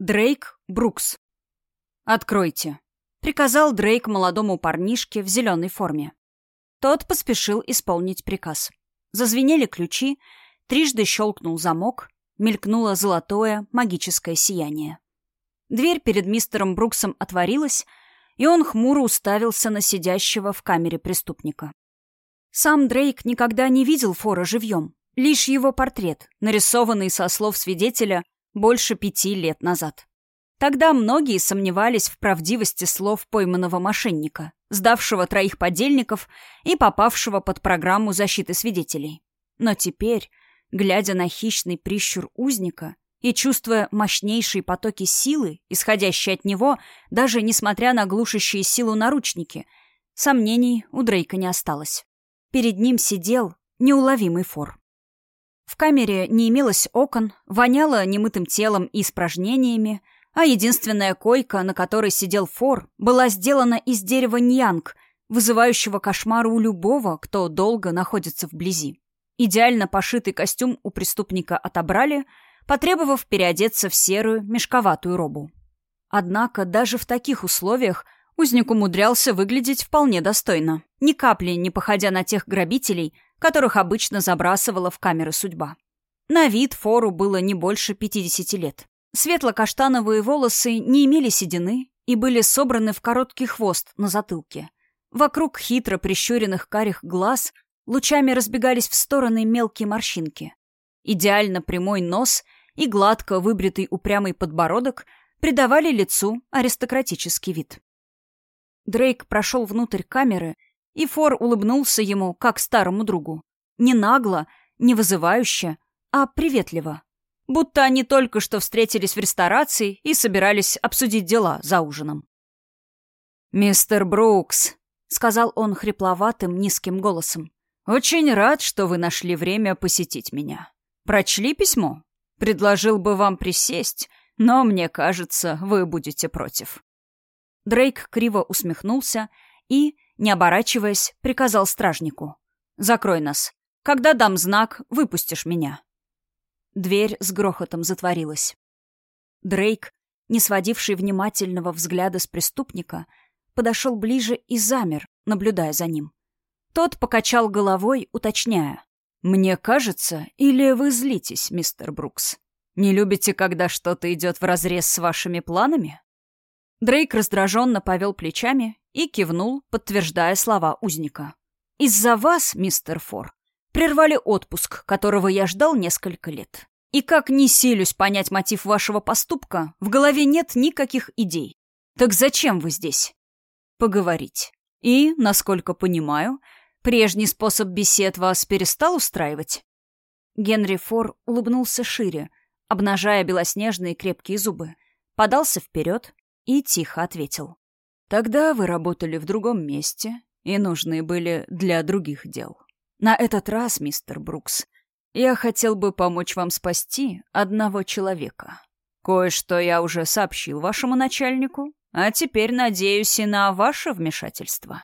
Дрейк Брукс. «Откройте», — приказал Дрейк молодому парнишке в зеленой форме. Тот поспешил исполнить приказ. Зазвенели ключи, трижды щелкнул замок, мелькнуло золотое магическое сияние. Дверь перед мистером Бруксом отворилась, и он хмуро уставился на сидящего в камере преступника. Сам Дрейк никогда не видел Фора живьем, лишь его портрет, нарисованный со слов свидетеля больше пяти лет назад. Тогда многие сомневались в правдивости слов пойманного мошенника, сдавшего троих подельников и попавшего под программу защиты свидетелей. Но теперь, глядя на хищный прищур узника и чувствуя мощнейшие потоки силы, исходящие от него, даже несмотря на глушащие силу наручники, сомнений у Дрейка не осталось. Перед ним сидел неуловимый фор. Камере не имелось окон, воняло немытым телом и испражнениями, а единственная койка, на которой сидел Фор, была сделана из дерева ньянг, вызывающего кошмар у любого, кто долго находится вблизи. Идеально пошитый костюм у преступника отобрали, потребовав переодеться в серую мешковатую робу. Однако даже в таких условиях узник умудрялся выглядеть вполне достойно, ни капли не походя на тех грабителей, которых обычно забрасывала в камеры судьба. На вид Фору было не больше 50 лет. Светло-каштановые волосы не имели седины и были собраны в короткий хвост на затылке. Вокруг хитро прищуренных карих глаз лучами разбегались в стороны мелкие морщинки. Идеально прямой нос и гладко выбритый упрямый подбородок придавали лицу аристократический вид. Дрейк прошел внутрь камеры и Фор улыбнулся ему, как старому другу. Не нагло, не вызывающе, а приветливо. Будто они только что встретились в ресторации и собирались обсудить дела за ужином. «Мистер Брукс», — сказал он хрипловатым, низким голосом, — «очень рад, что вы нашли время посетить меня. Прочли письмо? Предложил бы вам присесть, но мне кажется, вы будете против». Дрейк криво усмехнулся и, не оборачиваясь, приказал стражнику. «Закрой нас. Когда дам знак, выпустишь меня». Дверь с грохотом затворилась. Дрейк, не сводивший внимательного взгляда с преступника, подошел ближе и замер, наблюдая за ним. Тот покачал головой, уточняя. «Мне кажется, или вы злитесь, мистер Брукс? Не любите, когда что-то идет вразрез с вашими планами?» Дрейк раздраженно повел плечами и кивнул, подтверждая слова узника. «Из-за вас, мистер Фор, прервали отпуск, которого я ждал несколько лет. И как не силюсь понять мотив вашего поступка, в голове нет никаких идей. Так зачем вы здесь? Поговорить. И, насколько понимаю, прежний способ бесед вас перестал устраивать?» Генри Фор улыбнулся шире, обнажая белоснежные крепкие зубы, подался вперед и тихо ответил. Тогда вы работали в другом месте и нужны были для других дел. На этот раз, мистер Брукс, я хотел бы помочь вам спасти одного человека. Кое-что я уже сообщил вашему начальнику, а теперь надеюсь и на ваше вмешательство.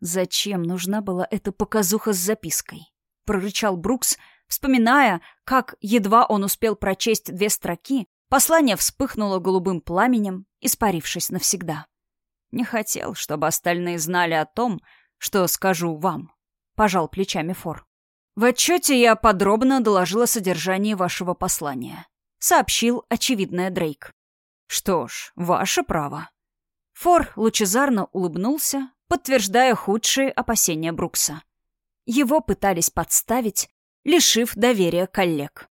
Зачем нужна была эта показуха с запиской? Прорычал Брукс, вспоминая, как, едва он успел прочесть две строки, послание вспыхнуло голубым пламенем, испарившись навсегда. Не хотел, чтобы остальные знали о том, что скажу вам. Пожал плечами Фор. В отчете я подробно доложил о содержании вашего послания. Сообщил очевидное Дрейк. Что ж, ваше право. Фор лучезарно улыбнулся, подтверждая худшие опасения Брукса. Его пытались подставить, лишив доверия коллег.